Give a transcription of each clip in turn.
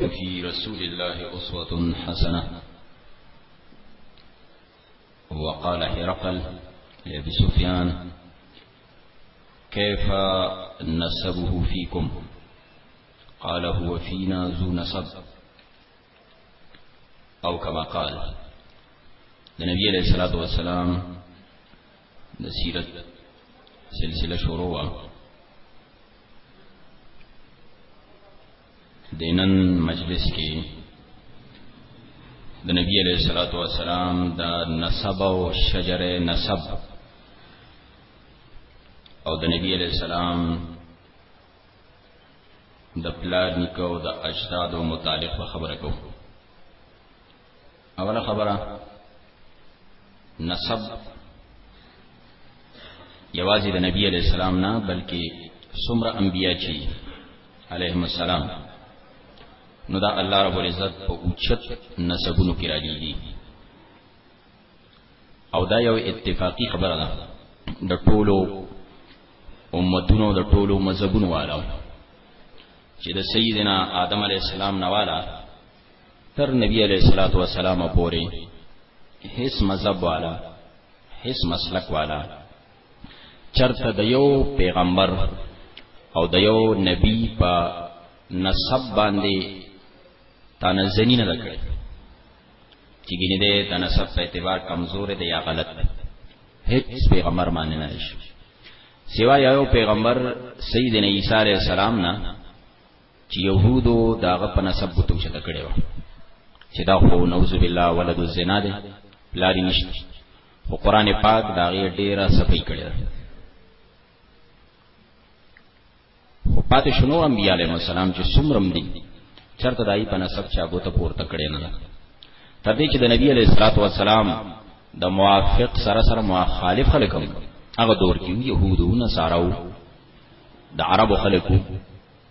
وفي رسول الله أسوة حسنة وقال هرقل لأبي سفيان كيف نسبه فيكم قال هو فينا ذو نسب أو كما قال النبي عليه الصلاة والسلام د سیرت سلسله شروع وا دینن مجلس کې د نبی علیہ الصلوۃ والسلام د نسب او شجره نسب او د نبی علیہ السلام د پلار نکاو د اجداد او متعلق خبره کوو اوله خبره نسب یوازې د نبی علی السلام نه بلکې څومره انبیا چې علیهم السلام نو دا الله رب العزت په اوچت نسبونو کې راځي دي او دا یو اتفاقی خبره ده د ټولو امتونو د ټولو مذهبونو والو چې د سیدنا آدم علی السلام نواله تر نبی علیہ الصلوۃ والسلام پورې هیڅ مذهب والا هیڅ مسلک والا چرته د یو پیغمبر او د یو نبی په نسب باندې تنزنی نه کړی چې ګینه دې د نسب په اعتبار کمزور دی یا غلط دی هیڅ پیغمبر باندې نه شي سوا یو پیغمبر سیدنا عیسی علیہ السلام نه چې يهودو داغه په نسب بوتو چته کړي و چې دا خو نعوذ بالله ولد الزنا دی لاري نشته خو قران پاک دا غي ډیره صفائی کړي ده خو پاتې شنو انبیاء علیهم السلام چې سمرم دي چرته دای په نسب چا بوته پورته کړي نه ده تر دې چې د نبی علیه الصلاۃ والسلام د موافق سره سره مخالف خلک هم هغه دور کې يهودو نصاراو د عربو خلکو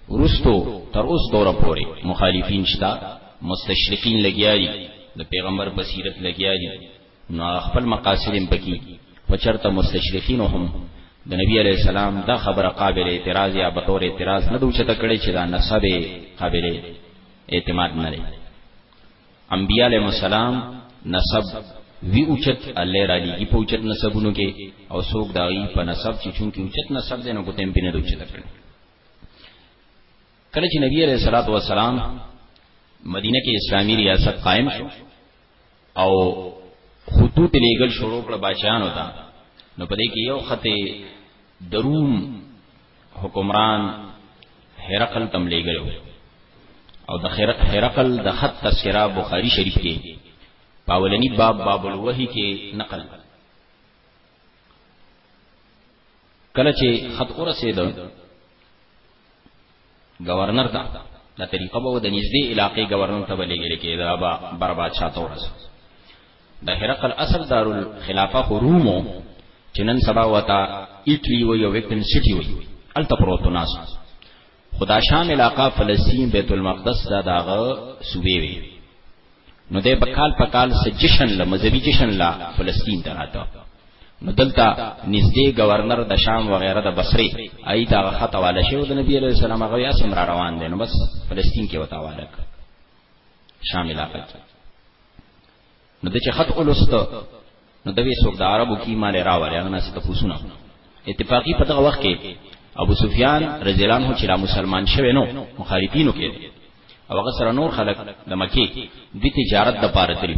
ورستو تر اوس دوره پورې مخالفین شته مستشرقین لګیا دي د پیغمبر په سیرت لګیا دي نو خپل مقاصد هم پکې په چرته مستشرقین هم د نبی علی السلام دا خبره قابل اعتراض یا به تور اعتراض نه دوچته کړي چې دا نسب قابل اعتماد نه لري انبیاء علیهم السلام نسب وی اوچت الله را لګي په اوچت نسبونو کې او څوک داغي په نسب چې چونکی اوچت نسب دینو کوتم پینې دوچته کړي کله چې نبی عليه الصلاه والسلام مدینه کې اسلامي ریاست قائم شو او خطوط لیګل شروع کړ بادشاہانو ته نو په دې کې یو خطه دروم حکمران هرقل تم لیګل او د هرقل د خط تذکرہ بخاری شریف کې پاولنی باب باب الوحی کې نقل کله چې خط ورسېد گورنر ته دا طریقه به د نږدې علاقې گورنر ته بلېږي کې دا با برباد شاته ورس د هرقل اصل دارل خلافه خرومو چې نن سبا وتا ایټلی وي او ویکن سټي وي الته پروت ناس خدا شام علاقہ فلسطین بیت المقدس دا داغه صوبې وي نو د بکال په کال س جشن له مذهبي جشن لا فلسطین ته راته نو دلته نږدې گورنر د شام وغیرہ د بصری ای دا خط والا شو د نبی علیہ السلام هغه یا سم را روان دي نو بس فلسطین کې وتا والک شام علاقه نو د چې خط اولست نو دوی څوک د عربو کی مال راوړي هغه ناس ته پوښونه اتفاقی په دغه وخت کې ابو سفیان رضی الله عنه چې را مسلمان شوه نو مخالفینو کې او هغه سره نور خلک د مکی د تجارت د پاره تل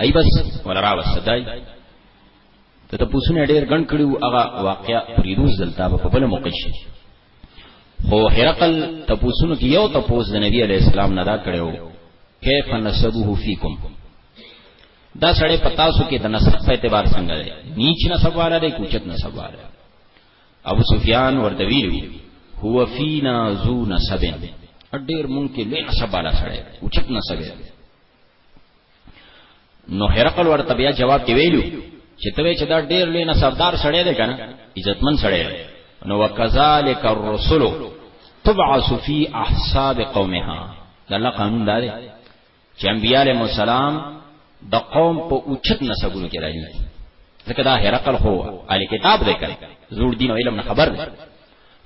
ای بس ولا را وسدای ته ته پوښونه ډېر ګڼ کړیو هغه واقعیا پریروز دلته په بل موقع شي خو هرقل ته پوښونه کې یو ته پوښ د نبی علی اسلام نه دا کړو کیف نسبه فیکم دا سړی په تاسو کې د نسب په اعتبار څنګه دی نیچ نسب والا دی کوچت نسب والا ابو سفیان ورته ویلو هو فینا ذو نسب ډیر مونږ کې لوی نسب والا سړی کوچت نسب دی نو هرقل ورته بیا جواب کې ویلو چې ته چې دا ډیر لوی نسبدار سړی دی کنه عزتمن سړی دی نو وکذالک الرسل تبعث فی احساب قومها دا قانون دا دی چې انبیاء علیهم السلام د قوم په اوچت نسبونو کې راځي ځکه دا هرقل خو علي کتاب دی کړ زوړ دین او علم نه خبر دی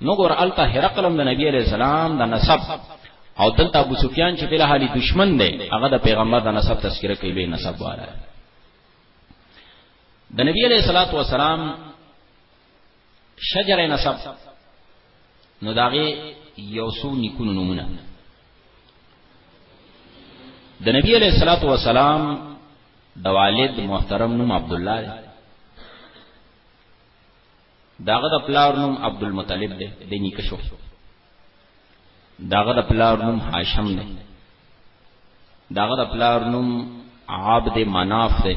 نو ګور التا هرقل هم د نبی علیہ السلام د نسب او دلته ابو سفیان چې په حالي دشمن دی هغه د پیغمبر د نسب تذکرہ کوي لوی نسب واره د نبی علیہ الصلوۃ والسلام شجر نسب نو داغه یو سو نیکونو نمونه د نبی علیہ الصلوۃ والسلام د والد محترم نوم عبد الله دی داغه د پلار نوم عبد المطلب دی د نیکه شو داغه د پلار نوم هاشم دی داغه د پلار نوم عبد مناف دی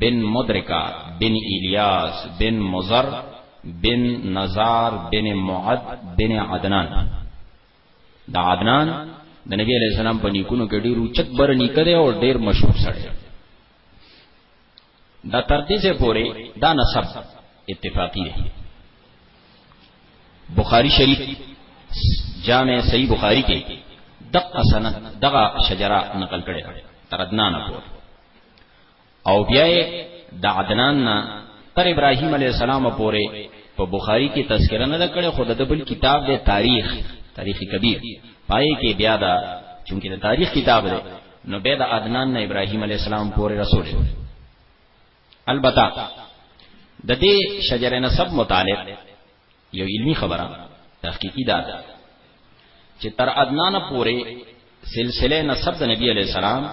بن مدرکا بن الیاس بن مزر بن نزار بن معد بن عدنان دا عدنان د نبی علیہ السلام په نیکونو کې ډیر اوچت بر نیکره او ډیر مشهور سره دا تر دې څه پورې دا نسب اتفاقی دی بخاری شریف جامع صحیح بخاری کې دغه سند دغه شجره نقل کړي تر عدنان پورې او بیا د عدنان نه تر ابراهیم علی السلام پورې په بخاری کې تذکرہ نه کړې خو د بل کتاب د تاریخ تاریخ کبیر پای کې بیا دا چونکه د تاریخ کتاب دی نو بیا د عدنان نه ابراهیم علی السلام پورې رسول شو البته د دې شجره نسب متعلق یو علمی خبره تحقیقی دا ده چې تر عدنان پورې سلسله نسب د نبی علی السلام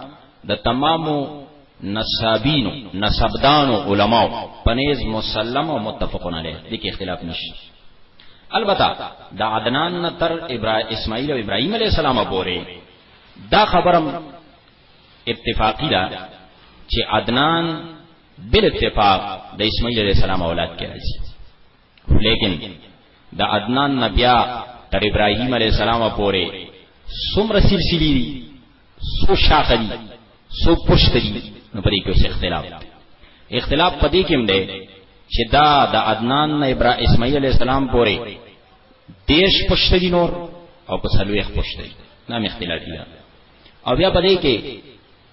د تمامو نسابینو نسبدانو علماو پنیز مسلم او متفقون علیه د کې اختلاف نشي البته د عدنان نه تر ابراهیم اسماعیل او ابراهیم علی السلام پورې دا خبرم اتفاقی ده چې عدنان بل اتفاق د اسماعیل علیہ السلام اولاد کې راځي لیکن د عدنان نبیا تر ابراهیم علیہ السلام پورې څومره سلسله دي سو شاخه دي سو پشت دي نو پرې کې اختلاف اختلاف پدې کې هم دی چې دا د عدنان نه ابراهیم اسماعیل علیہ السلام پورې دیش پشت دي نور او په سلويخ پشت دي نام اختلاف دي او بیا پدې کې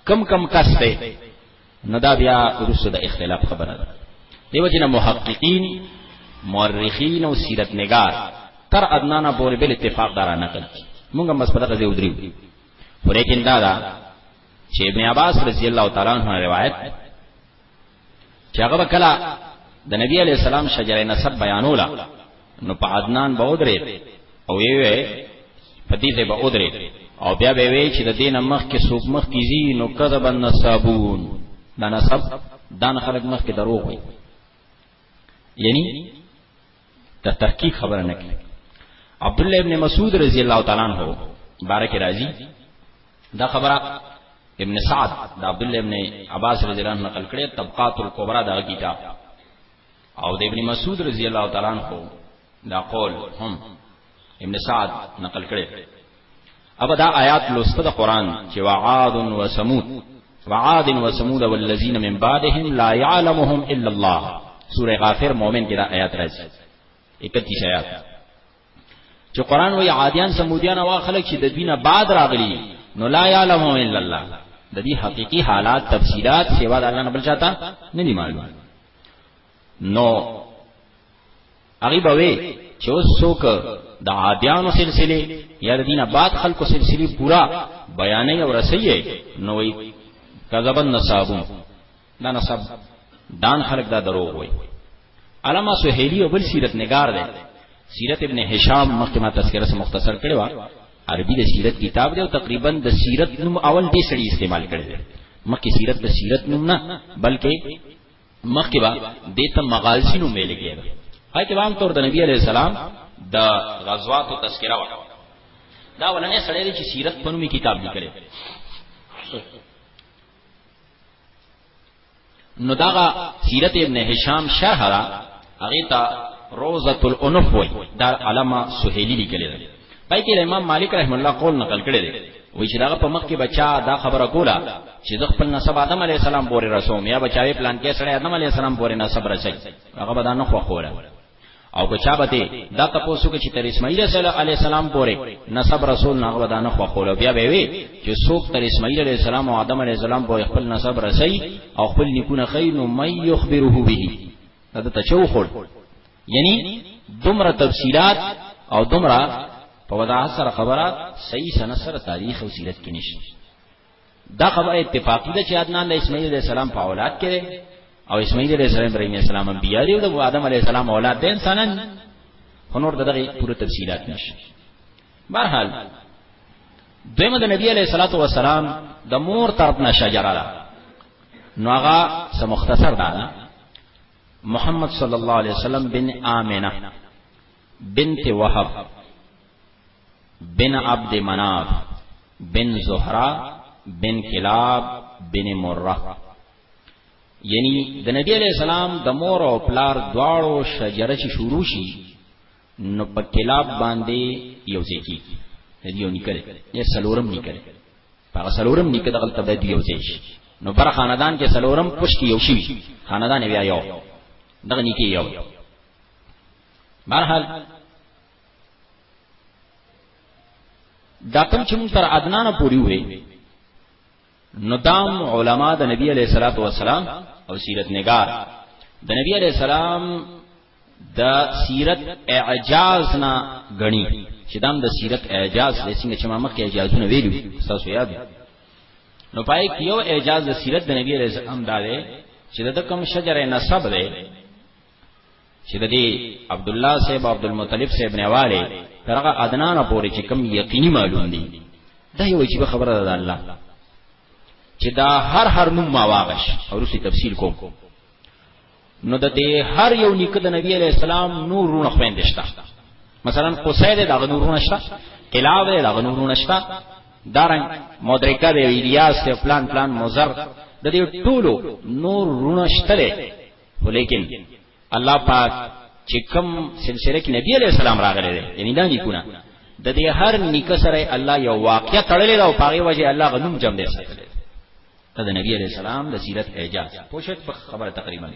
کم کم کس دی نو دا بیا وروسته د اختلاف خبره ده دیو جن محققین مورخین او سیرت نگار تر ادنانا پورې بل اتفاق دارا نقل کی مونږ هم بس په دغه ځای ودریو ولیکن دا دا چې ابن عباس رضی الله تعالی عنہ روایت چې هغه کله د نبی علی السلام شجره نسب بیانولا نو په عدنان به ودرې او وی وی په دې ځای به ودرې او بیا به وی چې د دینه مخ کې سوق مخ کې زی نو کذب النصابون دا نصب دان خلق مخ کې دروغ وي یعنی د تحقیق خبره نه کوي عبد الله ابن مسعود رضی الله تعالی عنہ بارک راضی دا خبره ابن سعد دا عبد الله ابن عباس رضی الله عنه نقل کړي طبقات الکبرى دا کتاب او د ابن مسعود رضی الله تعالی عنہ دا قول هم ابن سعد نقل کړي ابا دا آیات لوسته د قران چې وعاد و ثمود وعاد و ثمود والذین من بعدهم لا يعلمهم الا الله سوره غافر مؤمن کې دا آیات راځي 31 آیات چې قران وی عادیان سمودیان او خلک چې د دینه بعد راغلي نو لا يعلمهم الا الله د دې حقيقي حالات تفصيلات سیوا د الله نه بل چاته نه دي معلومه نو هغه به وي چې اوس څوک د عادیانو سلسله یا د دینه بعد خلکو سلسله پورا بیانې او رسیه نو وي کذبن نصابون دا نصاب دان خلق دا دروغ وي علامه سهیلی او بل سیرت نگار دی سیرت ابن هشام مخکمه تذکرہ سره مختصر کړی و عربي د سیرت کتاب دی او تقریبا د سیرت نوم اول دې سړي استعمال کړی دی مکه سیرت د سیرت نوم نه بلکې مکه با دته مغازی نوم ویل کېږي هاي کې عام طور د نبی عليه السلام د غزوات او تذکرہ و دا ولنې سړی دی چې سیرت په نومي کتاب لیکلی نو دغه سیرت ابن هشام شرح را هغه ته روزۃ الانف وای دا علامه سہیلی لیکل دی پای کې امام مالک رحم الله قول نقل کړی دی وای چې داغه په مخ کې بچا دا خبره کوله چې د خپل نسب آدم علی السلام پورې رسوم یا بچاوي پلان کې سره آدم علی السلام پورې نسب رسي هغه به دا نه خو خوره او که چا به دا تاسو کې چې تر اسماعیل علی السلام پورې نسب رسول نه غوډه نه خو خول بیا به وي چې څوک تر اسماعیل علی السلام او آدم علی السلام پورې خپل نسب رسي او خپل نیکونه خیر نو مې یخبره به دا ته چو خور یعنی دومره تفصيلات او دومره په وضاحت سره خبره صحیح سنسر تاریخ او سیرت کې نشته دا خبره اتفاقی ده چې عدنان د اسماعیل علیه السلام په اولاد کې دی او اسماعیل علیه السلام ابراهیم علیه السلام انبیاء دی او د آدم علیه السلام اولاد دی انسانان هنور دغه پوره تفصيلات نشي بهرحال دویمه د نبی علیه الصلاۃ والسلام د مور طرف نه شجره ده نو هغه سم مختصر ده محمد صلی الله علیه وسلم بن آمنه بنت وهب بن عبد مناف بن زهرا بن کلاب بن مره یعنی د نبی علیہ السلام د مور او پلار دواړو شجره چې شروع شي نو په کلاب باندې یو ځای کیږي دیو نکره یا سلورم نکره هغه سلورم نکره دغه تبه دیو ځای شي نو بر خاندان کې سلورم پښ کې یو شي خاندان بیا یو دغه نکي یو برحال دا کوم چې مونږ تر عدنان پوري وې نو دام علما د نبی علیہ الصلوۃ والسلام او سیرت نگار د نبی علیہ السلام د سیرت اعجاز نه غني چې دام د سیرت اعجاز د څنګه چې ما مخکې اعجازونه ویلو تاسو یاد نو پای کې یو اعجاز د سیرت د نبی علیہ السلام دا دی چې د کوم شجره نسب دی چې د دې عبد الله صاحب عبد المطلب صاحب نه والي ترغه عدنان پورې چې کم یقیني معلوم دي دا یو عجیب خبره ده الله چې دا هر هر نوم ما واغش او رسي تفصیل کوم نو د دې هر یو نیکه د نبی علی السلام نورونه خويندشتا مثلا قصید د نورونه شتا کلاو د نورونه شتا دارن مدرکه د الیاس ته پلان پلان مزر د دې ټولو نور رونه شتله ولیکن الله پاک چې کوم سلسله کې نبی عليه السلام راغلی دی یعنی دا نیکونه د دې هر نیک سره الله یو واقعیا تړلې دا او پاره وجه الله غنوم جمع دی ساتلی دا د نبی عليه السلام د سیرت اعجاز پوښت په خبره تقریبا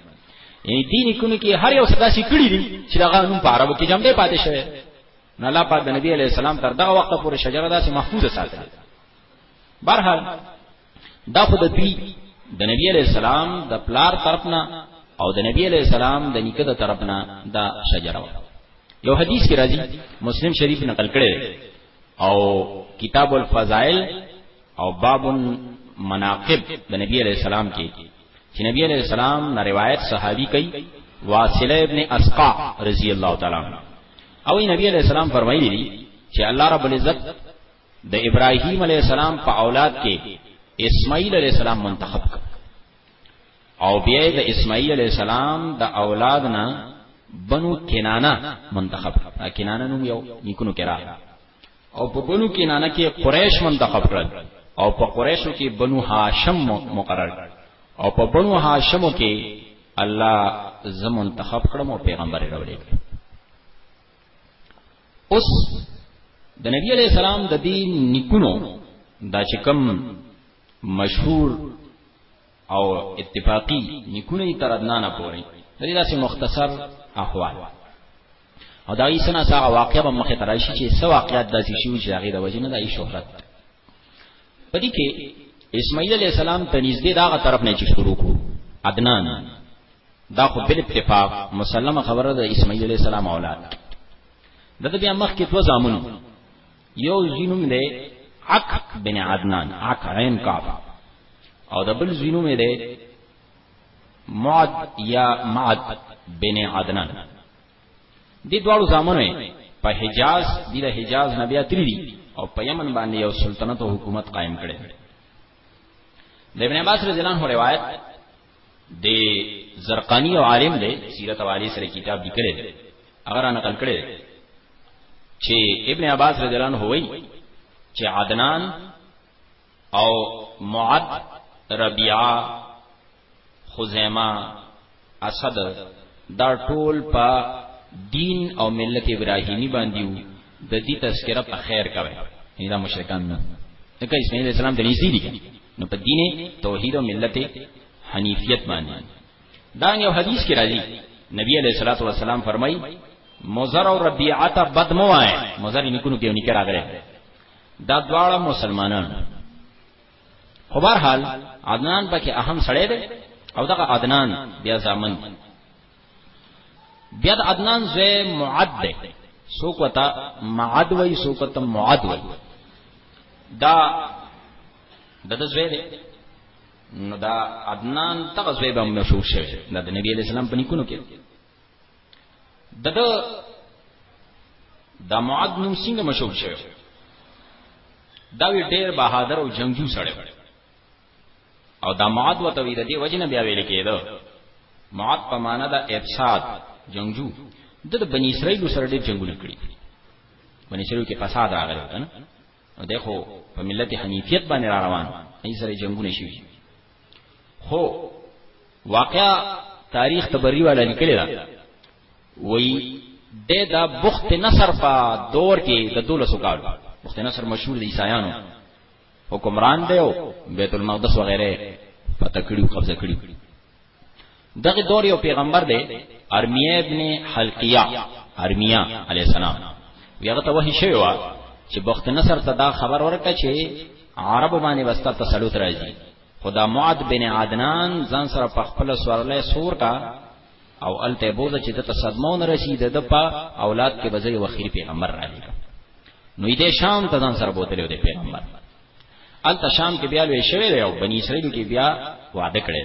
یعنی دین کوم کې هر یو صدا سي کړی دي چې دا غنوم په عربو کې جمع دی پاتې شوی نه الله پاک د نبی عليه السلام تر دغه وخت پورې شجره داسې محفوظه ساتلی برحال دا خو د دوی د نبی علی السلام د پلار طرفنا او د نبی علی السلام د نیکه د طرفنا دا شجره و یو حدیث کې راځي مسلم شریف نقل کړي او کتاب الفضائل او باب مناقب د نبی علی السلام کې چې نبی علی السلام نه روایت صحابي کوي واصله ابن اسقا رضی الله تعالی عنہ او نبی علی السلام فرمایلی چې الله رب العزت د ابراهيم عليه السلام په اولاد کې اسماعیل عليه السلام منتخب کړ او بیا د اسماعیل عليه السلام د اولاد نه بنو کنانه منتخب کړ کنانه نوم یو نیکونو کرا او په بنو کنانه کې قریش منتخب کړ او په قریشو کې بنو هاشم مقرر کړ او په بنو هاشمو کې الله زمون تخب کړم او پیغمبر راولې اوس د نبی علی السلام د دې نکونو دا چې کم مشهور او اتفاقی نکونه تر ادنانه پوري د دې داسې مختصر احوال او دا یې سنا سره واقعا به مخه ترایشي چې سو واقعات داسې شي چې هغه د وجنه د شهرت پدې کې اسماعیل علی السلام ته نږدې داغه طرف نه چې شروع کو عدنان دا خو بل اتفاق مسلمه خبره ده اسماعیل علیہ السلام اولاد دته بیا مخ کې دو زامن یو زینوم دی عق بن عدنان عق عین کاف او د بل زینوم دی معد یا معد بن عدنان دې دواړو زامنو په حجاز دی د حجاز نبی اتری دی او په یمن باندې یو سلطنت او حکومت قائم کړي د ابن عباس رضی الله عنه روایت د زرقانی او عالم دی سیرت او علی سره کتاب لیکلی دی هغه نقل کړی چې ابن عباس رضی الله عنه وایي چې عدنان او معد ربيعه خزیمه اسد دا ټول په دین او ملت ابراهیمی باندې وو ددی تذکره په خیر کوي نه دا مشرکان نه ځکه اسماعیل اسلام د نږدې دي نو په دین توحید او ملت حنیفیت باندې دا یو حدیث کې راځي نبی علیہ الصلوۃ والسلام فرمای مزر او ربیعه بدمو آئے مزر نکونو کې نکړه راغله دا دواړه مسلمانان خو بهر حال عدنان پکې اهم سړی دی او دغه عدنان بیا ځامن بیا د عدنان زوی معد دی څوک وتا معد وای څوک ته معد وای دا د د زوی دی نو دا عدنان تغه زوی به مشهور شوی دا د نبی علی السلام په نیکونو کې د د د معد نوم څنګه مشهور شوی دا وی ډیر بهادر او جنگجو سره او دا معاد وته وی د دې وجنه بیا ویل کېده معاد په معنا د افساد جنگجو د بنی اسرائیل سره ډېر جنگونه کړی بنی اسرائیل کې فساد راغلی کنه نو دغه په ملت حنیفیت باندې را روان ای سره جنگونه شي خو واقعا تاریخ تبری والا لیکلی دا وی د دا بخت نصر په دور کې د دولسو کالو بخت نصر مشهور د عیسایانو حکمران دی او بیت المقدس وغیره پته کړیو قبضه کړیو دغه دور یو پیغمبر دی ارمیه ابن حلقیه ارمیه علی السلام یغه ته وحی شوی و چې بخت نصر ته دا خبر ورکړه چې عرب باندې وستا تسلط راځي خدا معد بن عدنان ځان سره په خپل سورلې سور کا او الته بوزه چې د تصدمون رسید د په اولاد کې بځای وخیر پیغمبر راغی نو دې شام ته ځان سره بوتلو دی پیغمبر الته شام کې بیا لوي شوی دی او بنی اسرائیل کې بیا وعده کړی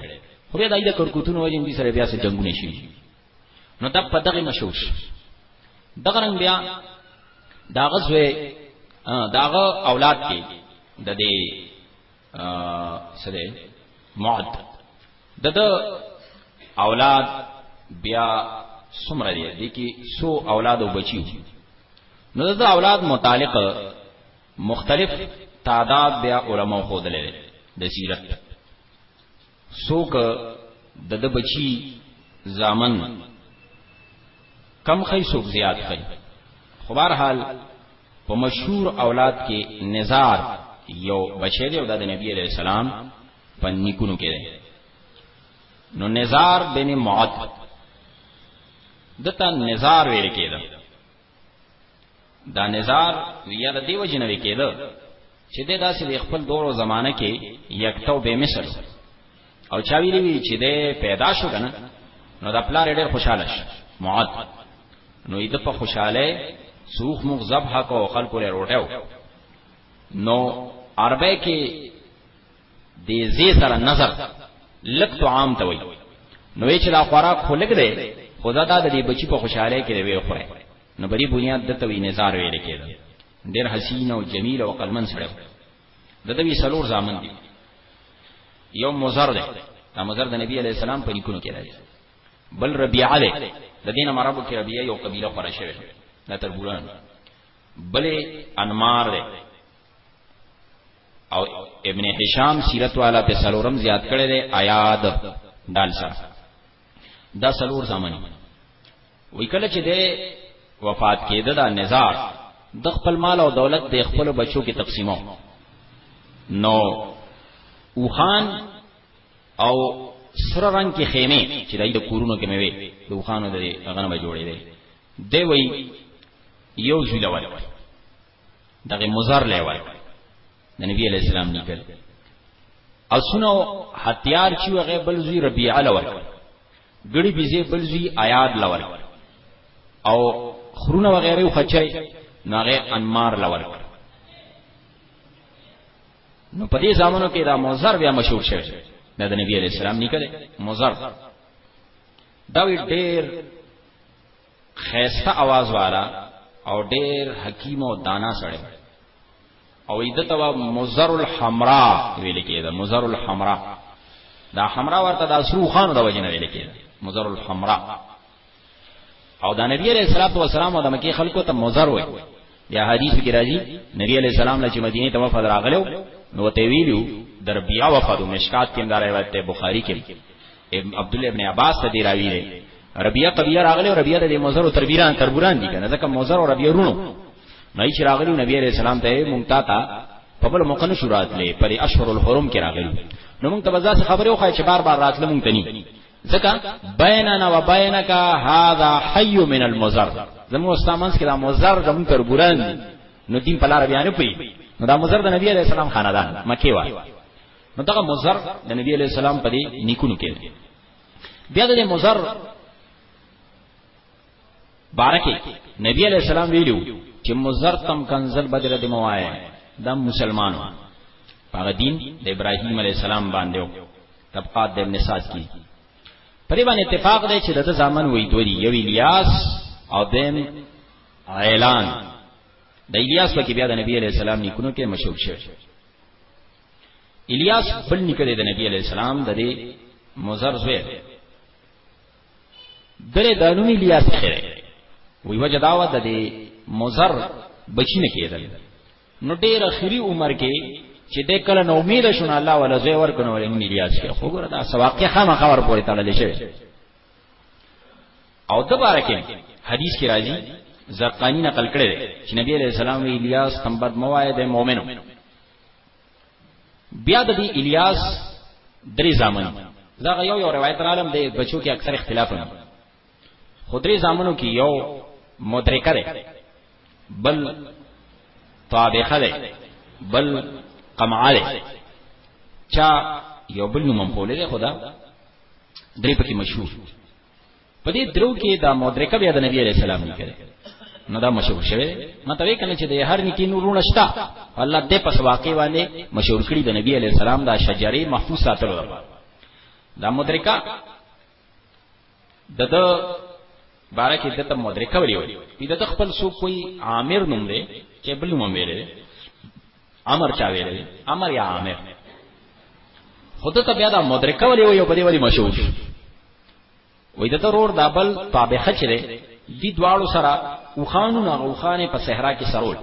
خو بیا دای د کرکوتونو وجه دې سره بیا سره جنگونه شي نو د په دغه مشهور شي دغه رنگ بیا داغه زوی داغه اولاد کې د دې سره معد د د اولاد بیا سمره دی د کی سو اولاد او بچی نو د اولاد متعلق مختلف تعداد بیا علما خود لري د سیرت څوک د د بچی زامن کم خی څوک زیات خی خو بهر حال په مشهور اولاد کې نزار یو بچی دی او د نبی علی السلام په نیکونو کې دی نو نزار بن معد دته نزار ویل کېده دا نظر یا د دیو جنوي کېده چې د داسې د خپل دور او زمانه کې یکتو به مثل او چا ویلی وی چې د پیدا شو کنه نو د پلار ډېر خوشاله شو معاد نو اې د په خوشاله سوخ مخ ذبح کو خلق له روټو نو عربه کې دې زی سره نظر لک طعام ته وي نو چې دا خوراک خو لګ دی خو دا د دې بچی په خوشاله کې دی وی خوره نو بری بنیاد د توی نظر ویل کېده ډېر حسین او جمیل او قلمن سره د دوی سلور ځامن دي یو مزر دی دا مزر د نبی علی السلام په نیکونو کې راځي بل ربيعه دی د دینه مرابو کې ربيعه یو قبيله خورا شوی دا تربوران بلې انمار دی او ابن هشام سیرت والا په سلورم زیات کړی دی آیاد دال سره دا سلور زمانی وی کله چې دی وفات کېده دا نزار د خپل مال او دولت د خپل بچو کې تقسیمو نو اوخان او سره رنگ کې خیمه چې دای د کورونو کې میوي د وخانو د غنمه جوړې دي دی وی یو ځله ورکړي دغه مزر لې وای د نبی علی السلام نکل او سنو هتیار چې هغه بل زوی ربيعه لور ګړي بيزه بل زوی آیاد لور او خرونه وغیره او خچای ناغه انمار لور نو په دې زمانو کې دا مزر بیا مشهور شوی دا د نبی علی السلام نکل مزر دا وی ډېر خیسته आवाज والا او ډیر حکیم او دانا سره او ایده توا مزر الحمرا ویل کېده مزر الحمرا دا حمرا ورته د اسرو خان د وجنه ویل کېده مزر الحمرا او دا نبی علیہ الصلوۃ والسلام د مکی خلکو ته مزر وای یا حدیث کې راځي نبی علیہ السلام چې مدینه ته وفد راغلو نو ته ویلو در بیا وفد مشکات کې دا روایت ته بخاری کې ابن عبد الله ابن عباس ته دی راوی دی ربیعه قبیله راغلی او ربیعه د مزر او تربیران تربوران دي کنه ځکه مزر او ربیعه رونو نه چې راغلی نبی عليه السلام ته مونږ تا ته په بل موقع نه شروعات لې پر اشهر الحرم کې راغلی نو مونږ ته بزاس خبره وخای چې بار بار راتله مونږ ته نه ځکه بیننا و بینک هاذا حی من المزر زموږ استامنس کې دا مزر زموږ تربوران نو دین په لار بیان پي نو دا مزر د نبی عليه السلام خاندان مکی وای نو دغه مزر د نبی علی السلام په دې نیکونو کې بیا د مزر بارکه نبی علی السلام ویلو چې مزر تم کنزل بدر د موای د مسلمانو هغه دین د ابراهیم علی السلام باندې و طبقات د ابن سعد کی پرې باندې اتفاق دی چې د زامن وې دوی یو الیاس او دیم اعلان د الیاس په کې بیا د نبی علی السلام نیکونو کې مشهور شوی الیاس بل نکړه د نبی علی السلام د دې مزر زوی درې دانو الیاس خره وی وجه داوا د دې مزر بچی نه کېدل نو ډېر اخري عمر کې چې د کله نو امید شونه الله ولا زوی ورکنه ولې نو الیاس کې خو ګره دا سواقه خامہ خبر پورې تعالی لشه او دوباره کې حدیث کې راځي زرقانی نقل کړی چې نبی علیہ السلام وی الیاس تنبد موعد مؤمنو بیا د بی الیاس درې زامن دا یو یو روایت رالم د بچو کې اکثر اختلاف نه خدري زامنو کې یو مدرکه ده بل طابخه ده بل قمعه ده چا یو بل نوم په لري خدا درې پکې مشهور په دې درو کې دا مدرکه بیا د نبی علی السلام نه کړي نو دا مشهور شوی متوي کنه چې د هر نیکی نورونه شته الله دې پس واقع باندې مشهور کړی د نبی علی السلام دا شجره محفوظ ساتلو لپاره دا مدرکه د د بارا کې دته مدرکه ویلی وي پیدا د خپل سو کوئی عامر نوم دی چې بل نوم ویلی امر چا ویلی امر یا عامر خود ته بیا دا مدرکه ویلی وي په دې وری مشهور وې د ترور دابل تابع خچره دی دواړو سره وخانو نه غوخانه په صحرا کې سرول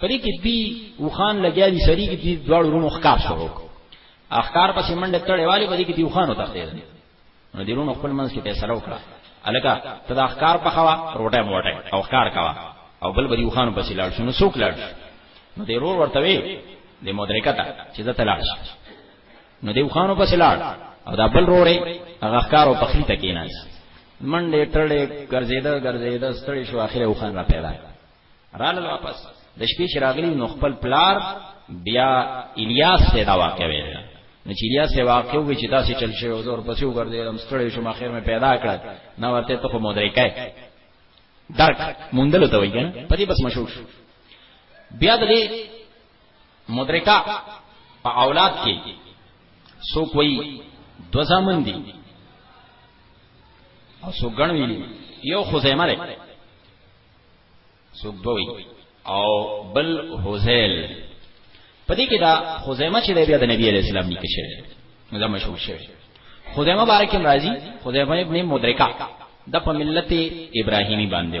پرې کې دی وخان لګیا دی سری کې دی دواړو رونو خکار شروع اخکار پسې منډه تړې والی پرې کې دی وخانو تختې نو دی رونو خپل منځ کې فیصله وکړه الکه ته د اخکار په خوا روټه موټه او اخکار کوا او بل بری وخانو پسې لاړ شنو څوک لاړ نو دی رور ورته وی د مدرکته چې زه تلاش نو دیو خانو پس لاړ او دا بل روړې هغه ښکارو پخلی ته کیناس منډه ټړې ګرځیدا ګرځیدا ستړي شو اخر یو خان را پیدا رال واپس د شپې چې راغلی نو خپل پلار بیا الیاس ته دا واقع ویل نو چې الیاس ته واقع وی چې تاسو چل شوی او زور پسې وګرځیدم ستړي شو ما خیر مې پیدا کړ نو ورته ته مو درکای درک مونډل ته وایي کنه پدې بس مشوش بیا د مدرکه په اولاد کې سو کوئی دو زامن دي او سو غنوي یو خزیمه ده سو دوی او بل حوزیل پدې کې دا خزیمه چې بیا د نبی علی السلام نیکه شوی نو دا مشهور شوی خزیمه بارکه راضی خزیمه ابن مدرکه د په ملت ابراهیمی باندې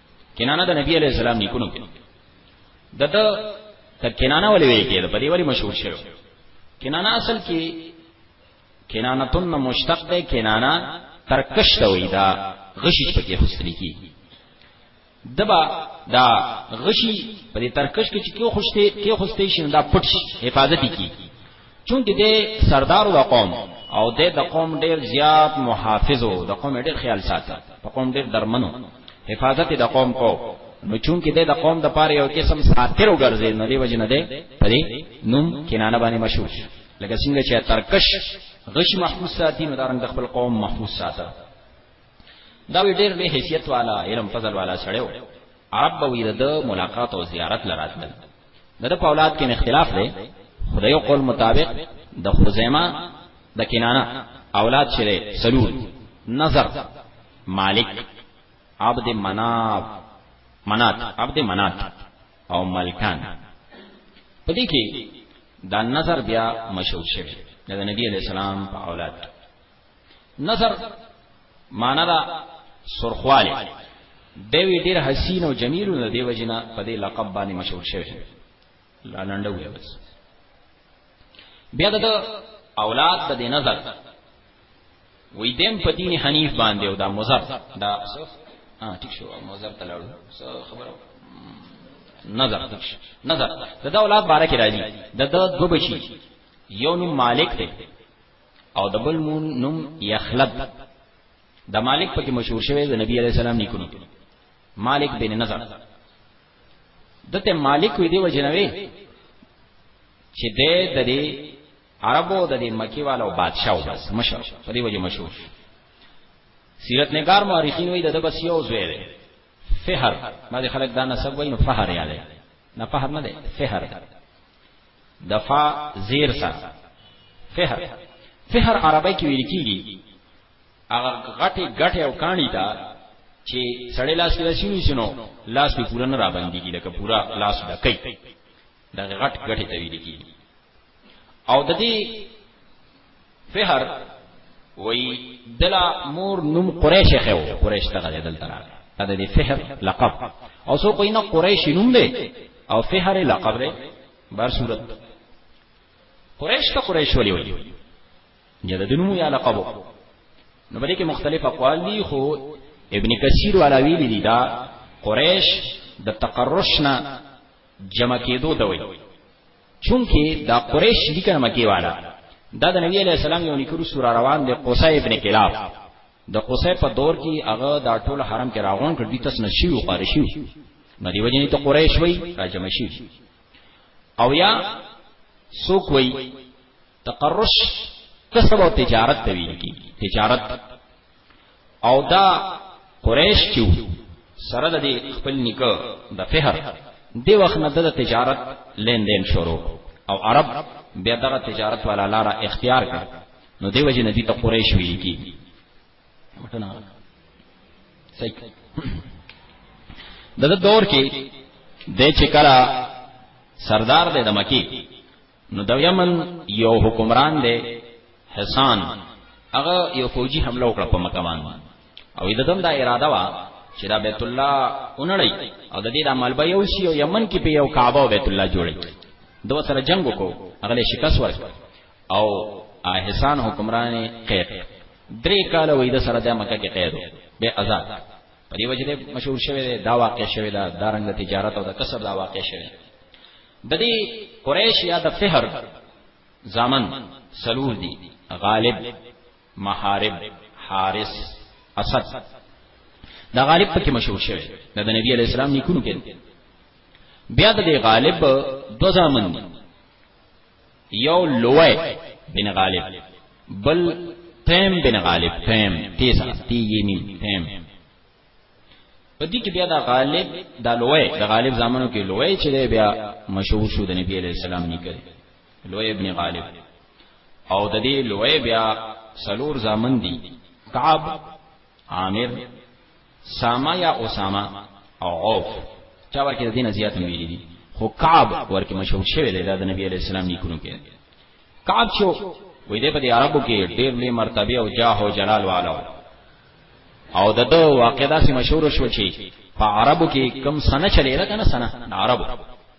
کنانه د نبی علی السلام نیکونو کې دته ته کنانه ولې وی کېده په دې ولی مشهور شوی کنانه اصل کې کنانتن مشتق ده کنانه ترکش ته وی دا غشی په کې خوستلی کی دبا دا غشی په دې ترکش کې چې کې خوشته کې خوستې شي دا پټ حفاظت کی چونکه د سردار د قوم او د د قوم ډیر زیات محافظ او د قوم ډیر خیال ساته په قوم ډیر درمنو حفاظت د قوم کو نو چونکه د قوم د پاره یو قسم ساتر وګرځي نو دی وجنه ده پدې نوم کینانه باندې مشهور لکه څنګه چې ترکش غش محفوظ ساتي نو دارنګ خپل قوم محفوظ ساته دا ډیر به حیثیت والا علم فضل والا سړیو عرب ویره د ملاقات او زیارت لراتل د په اولاد کې اختلاف دی خدای او قول مطابق د خزیمه د کنانه اولاد شری سلول نظر مالک عبد مناف منات عبد منات او ملکان په دې کې دا نظر بیا مشهور شوی د نبی علی السلام په اولاد نظر معنا دا سرخواله دوی ډیر حسین او جمیل نه دی وجنا په دې لقب باندې مشهور شوی لا لنډه وي بس بیا د اولاد په دې نظر وې دیم په دین حنیف باندې او دا مزر دا ها ټیک شو مزر تلاړو خبره نظر نظر دا اولاد بارک راځي دا د دوه بچي یو نو مالک دی او د بل مون نوم یخلب د مالک پکې مشهور شوی د نبی علی السلام نیکونو مالک بن نظر دته مالک وی دی وجنوي چې د دې عربو د دې مکی والو بادشاہ وبس مشر په دې وجه مشهور سیرت نگار مورخین وی د بس یو زوی دی فهر ما دې خلک دا نسب وای نو فهر یاله نه فهر نه دی فهر دفا زیر سره فهر فهر عربی کې ویل کیږي هغه غټي غټي او کانی دا چې سړی لاس کې راشي نو لاس په پورا نه را باندې کیږي لکه پورا لاس ډکې دا غټ غټي ته ویل کیږي او د دې فهر وی دلا مور نوم قریش خو قریش ته غل دل ترا دا د فهر لقب او سو کوئی نه قریش نوم دی او فهر لقب دی بار صورت قریش ته قریش ولی وی یا د نوم یا لقب نو بلې کې مختلف اقوال دي خو ابن کثیر والا ویلی دی دا قریش د تقرشنا جمع کېدو دوی چونکه دا قریش دي کنه مکی والا دا د نبی علی السلام یو نکرو سور روان دی قصی ابن کلاب د قصی په دور کې هغه دا ټول حرم کې راغون کړ دي تاسو نشي او قارشي نو دی وجنی ته قریش وای راجم شي او یا سوک وای تقرش کسب او تجارت ته ویل کی تجارت او دا قریش چې سره د خپل نیکه د فهر دی وخت نه د تجارت لین دین شروع او عرب بیا دغه تجارت والا لار اختیار کړ نو دیو جن دي ته قریش ویل کی مټنا صحیح دغه دور کې د چې کړه سردار د مکی نو د یمن یو حکمران دی حسان هغه یو فوجي حمله وکړه په مکه باندې او د دم دا اراده وا چې دا بیت الله اونړی او د دې د عمل به یو شی او یمن کې په یو کعبه او بیت الله جوړی دوه سره جنگ وکړو هغه له شکست ورک او احسان حکمران قید درې کال وې د سره د مکه کې قید به آزاد په دې وجه مشهور شوی دا واقع شوی دا دارنګ تجارت او د کسب دا واقع شوی د دې قریش یا د فهر زامن سلور دي غالب محارب حارس اسد دا غالب پکې مشهور شوی د نبی علی السلام نیکونو کې بیا د غالب دو زامن دي یو لوی بن غالب بل تیم بن غالب تیم تیسا تی یمین تیم په دې کې بیا دا غالب دا لوی د غالب زامنو کې لوی چې دی بیا مشهور شو د نبی علی السلام نیکه لوی ابن غالب او د دې لوی بیا سلور زامن دي کعب عامر ساما یا اسامه او عوف چا ورکه د دین زیات ویلي دي خو کعب ورکه مشهور شوی دی د نبی علی السلام نیکونو کې کعب شو وې دې په دې عربو کې ډېر لوی مرتبه او جاه او جلال والو او د دو واقع داسې مشهور شو چې په عربو کې کم سنه چلے دا کنه سنه د عربو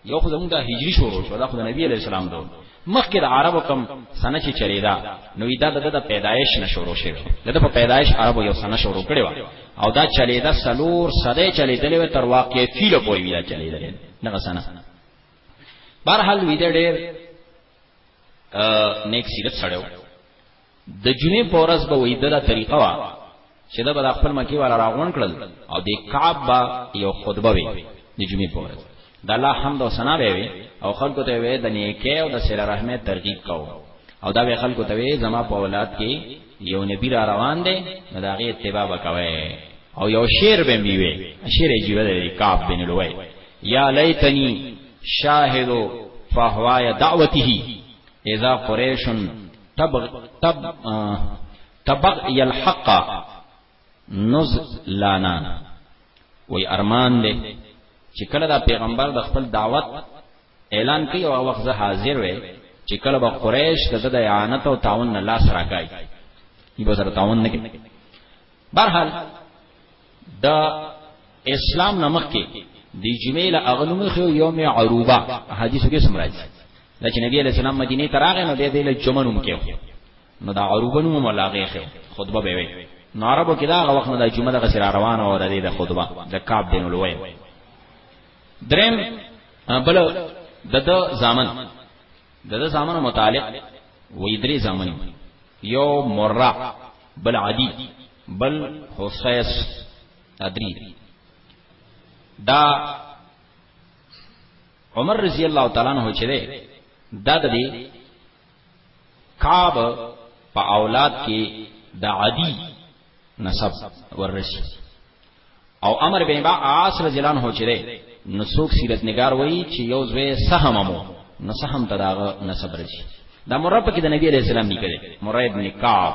یو خو زموږ د هجری شروع شو دا خو د نبی علی السلام دو مخکې د عربو کم سنه چې چلے دا نو دا د د پیدایش نه شروع شوه د په پیدایش عربو یو سنه شروع کړي و او دا چلے دا سلور صدې چلے دلې تر واقع فیل پورې ویلا چلے دلې نه سنه بهرحال وی دې ډېر نیک سیرت سره و د جمعې په ورځ به وې دغه طریقه وا چې دا به خپل مکی والا راغون کړل او د کعب با یو خطبه وي د جمعې په ورځ د الله حمد او ثنا به وي او خلکو ته وي د نیکه او د سر رحمه ترغیب کاو او دا به خلکو ته وي زما په اولاد کې یو نبی را روان دی نو دا غي اتباع وکوي او یو شعر به میوي شعر جیوه د کعب بن لوی یا لیتنی شاهد فهوایا دعوته اذا قریش تبغ تب تبغ یلحق نز لانا وی ارمان دې چې کله دا پیغمبر د خپل دعوت اعلان کوي او وخت زه حاضر وې چې کله به قریش د د اعانت او تعاون نه لاس راکای یبه سره تعاون نه کوي برحال دا اسلام نمخ کې د جمعې له اغنوم خو یوم عروبه حدیث کې سمراج دا چې نبی علی السلام مدینه ته راغی نو د دې له جمعه نوم کې نو دا عروبه نوم ملاغه خو خطبه به وي نو عربو کې دا وخت نه د جمعه د غسر روانه او د دې د خطبه د کعب دین لوی درم بل د د زامن د د زامن متعلق وې درې زامن یو مرع بل عدی بل حسیس ادری دا عمر رضی الله تعالی عنہ چې ده دا د کعب په اولاد کې د عدی نسب ورشي او امر بن با عاص رضی الله عنه چې ده نو څوک سیرت نگار وایي چې یو زوی سهم مو نو سهم ته داغه نسب رشي دا مرب کې د نبی علیہ السلام نکړي مرید نکاب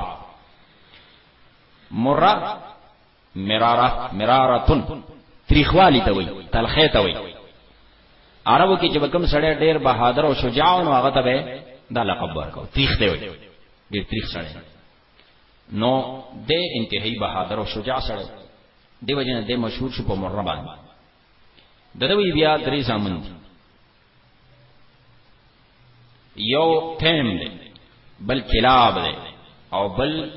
مرا مرارا مرارتن تریخوالی ته وای تلخه ته وای عربو کې چې کوم سړی ډیر بهادر او شجاع نو هغه ته به دا لقب ورکاو تریخ دی وای ډیر تریخ سړی نو د انتهایی بهادر او شجاع سړی دی وجنه د مشهور شو په مره باندې دروي بیا درې زامن دي یو تیم دی بل کلاب دی او بل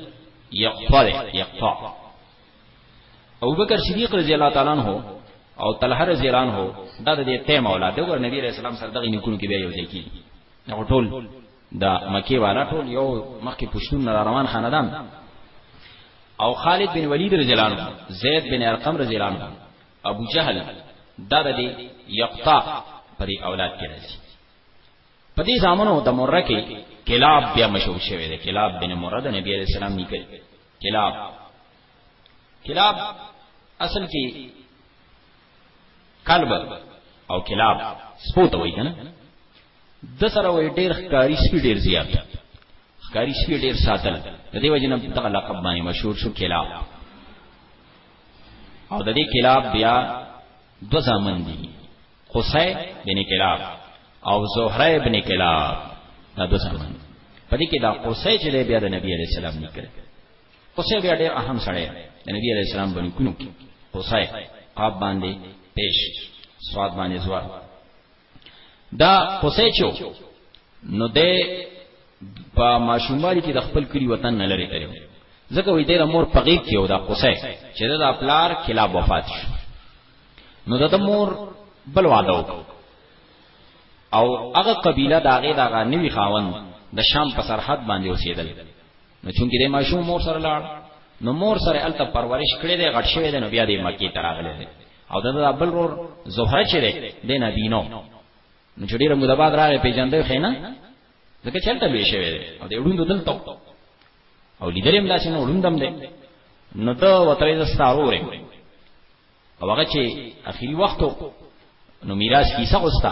یقطع دی یقطع ابو بکر صدیق رضی الله تعالی عنہ او طلحه رضی الله عنه دا د تیم اولاد دی ګور نبی رسول الله سره دغه نکونو کې بیا یو ځای کی نو ټول دا مکی والا ټول یو مخکې پښتون را روان خاندان او خالد بن ولید رضی الله عنه زید بن ارقم رضی الله عنه ابو جهل دا د یقطا په دې اولاد کې راځي په دې زامنو د مره کې کلاب بیا مشهور شوی دی کلاب بن مره د نبی عليه السلام نکړي کلاب کلاب اصل کې کلب او کلاب سپوت وای کنه د سره وای ډیر ښکاری سپی ډیر زیات ښکاری سپی ډیر ساتل د دې وجنه دغه لقب باندې مشهور شو کلاب او د دې کلاب بیا دو زامن دي قصي بن کلاب او زهره ابن کلاب دا دو زامن په دې کې دا قصي چې بیا د نبی عليه السلام نکړ قصي بیا ډېر اهم سړی د نبی عليه السلام باندې کونو کې قصي قاب باندې پیش سواد باندې زوار دا پوسه چو نو ده په ماشوموالي کې د خپل کلی وطن نه لري تلو ځکه وې د مور په غیږ کې و دا قصه چې دا پلار خلاف وفات شو نو د مور بل واده وکړ او هغه قبيله دا غي دا نوی خاون د شام په سرحد باندې اوسېدل نو چونکی د ماشوم مور سره لاړ نو مور سره الته پرورش کړې ده غټ شوی ده نو بیا د مکی تراغله ده او دا د بل رور زهره چې دی د نبینو نو چې ډیره موده بعد راغی پیژندې خینا ځکه چلته به شوی دی او د وډوند دلته او لیدلم دا چې نو وډوندم دی نو ته وترې د ستاورې او هغه چې اخیری وختو نو میراث کیسه اوستا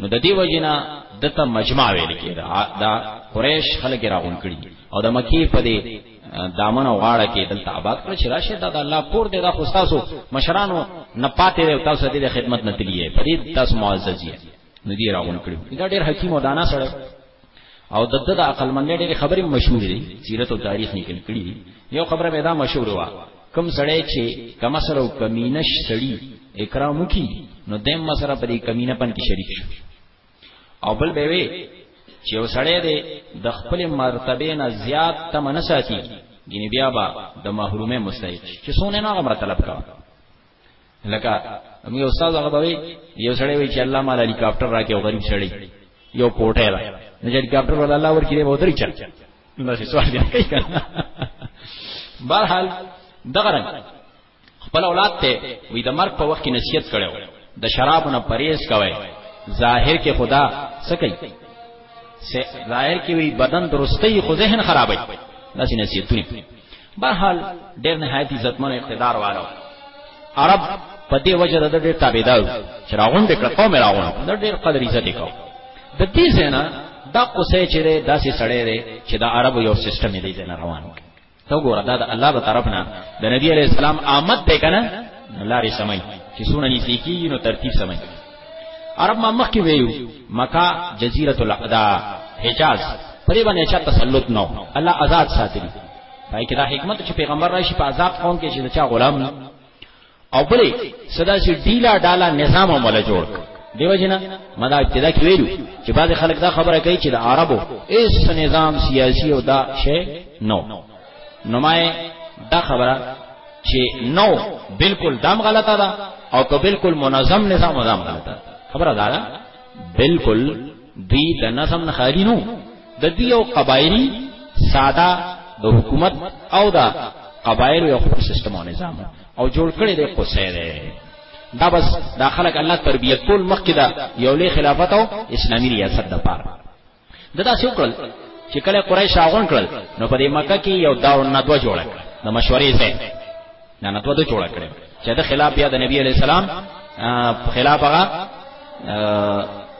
نو د دې وجنا دته مجمع ویل کېده دا قریش خلک راغون کړي او د مکی په دې دامن او غاړه کې دلته آباد کړ چې راشه دا د الله کور دې دا خو تاسو مشرانو نه پاتې دی تاسو دې خدمت نه تلیه په دې تاسو معزز یې نو دې راغون کړي دا ډېر حکیم او دانا سره او د د عقلمندۍ ډېرې خبرې مشهورې دي سیرت او تاریخ نکل کړي دي یو خبره مې دا مشهور و کم سړی چې کم سره او کمینش سړی اکرام وکي نو دیم مسره په دې کمینه پن کې شریک شو او بل به وي چې یو سړی دی د خپل مرتبه نه زیات تم نه ساتي ګینه بیا با د محرومه مستحق چې سونه نه غمره طلب کا لکه موږ استاد هغه بوي یو سړی وی چې الله مال هلیکاپټر راکې او غریب سړی یو کوټه را نه هلیکاپټر ول الله ورکې به درې چل نو څه سوال دی بهرحال دغه رنګ خپل اولاد ته وې د مرګ په وخت کې نصیحت کړو د شرابونو پرهیز کوي ظاهر کې خدا سکی ظاهر کې وی بدن درستي خو ذهن خرابوي دا چې نصیحتونه برحال ډېر نهایت عزتمن اقتدار والا و. عرب په دې وجه د ده ډېر تابعدار وو چې راغونډ یې کړه، قوم یې راغونډ کړ، د ده ډېر قدر عزت یې کاوه. د دې ځای نه دا قصی چې دی داسې سړی دی چې د عربو یو سیسټم یې دې ځای نه روان کړ. ته وګوره دا د الله د طرف نه د نبي علیه السلام آمد دی که نه؟ نو لارې سموي چې څونه نږدې کېږي نو ترتیب سموي. عرب ما مخکې ویلو مکه جزیرة العقدا حجاز په دې باندې چا تسلط نه و الله آزاد ساتلی پای کې دا حکمت چې پیغمبر راشي په آزاد قوم کې چې دا چا غلام نه او بلې صدا چې ډیلا ډالا نظام عمله جوړ دیو جنا مدا ابتدا کې ویلو چې بعض خلک دا خبره کوي چې د عربو اس نظام سیاسي او دا شی نو نمای دا خبره چې نو بالکل دام غلطه ده او که بالکل منظم نظام دام غلطه خبره ده بالکل دوی د نظم نه خالي نو د دوی یو قبایلی ساده د حکومت او د قبایل یو خپل سیستم او نظام او جوړ کړی دی قصې دی دا بس دا خلک الله تربیت کول مخکې دا یو لوی خلافت او اسلامي ریاست د پاره دا داسې وکړل چې کله قریش راغون کړل نو په دې مکه کې یو دار ندوه جوړه کړه د مشورې ځای نه نه دوه جوړه کړي چې د خلاف یا د نبی علی السلام خلاف هغه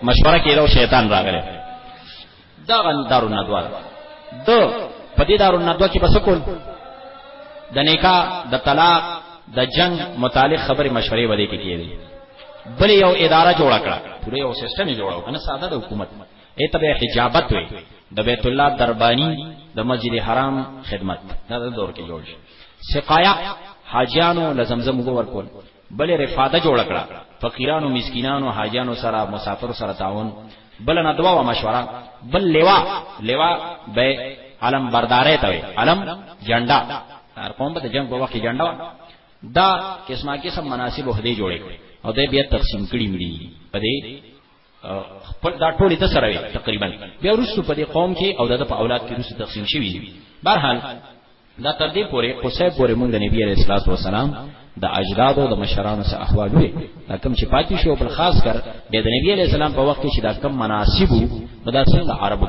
مشوره کړو شیطان راغله دا غندارو ندوا د پدې دارو ندوا کې بس کول د نکاح د طلاق د جنگ متعلق خبرې مشورې ولې کې کېږي بل یو اداره جوړ کړه پوره یو سیستم جوړ کړه نه ساده د حکومت ایته به حجابت وي د بیت الله دربانی د مسجد حرام خدمت دا د دور کې جوړ شو سقایا حاجیانو لزمزم وګ ورکول بلې رفاده جوړ کړه فقیرانو مسکینانو حاجیانو سره مسافر سره تعاون بل نه دوا او مشوره بل لیوا لیوا به علم بردارې ته وي علم جنډا هر قوم به جنگ په وخت کې جنډا دا قسمه قسم مناسب هدي جوړې او دې بیا تقسیم کړی مړي په دې خپل دا ټول د سره وي تقریبا بیا ورسو په دې قوم کې او د په اولاد کې ورسو تقسیم شوی دي بهرحال دا تر دې پورې قصې پورې مونږ د نبی عليه الصلاه والسلام د اجداد او د مشرانو سره احوال وي دا کوم چې پاتې شو بل خاص کر د نبی عليه السلام په وخت کې چې دا کم مناسب وو دا څنګه عربو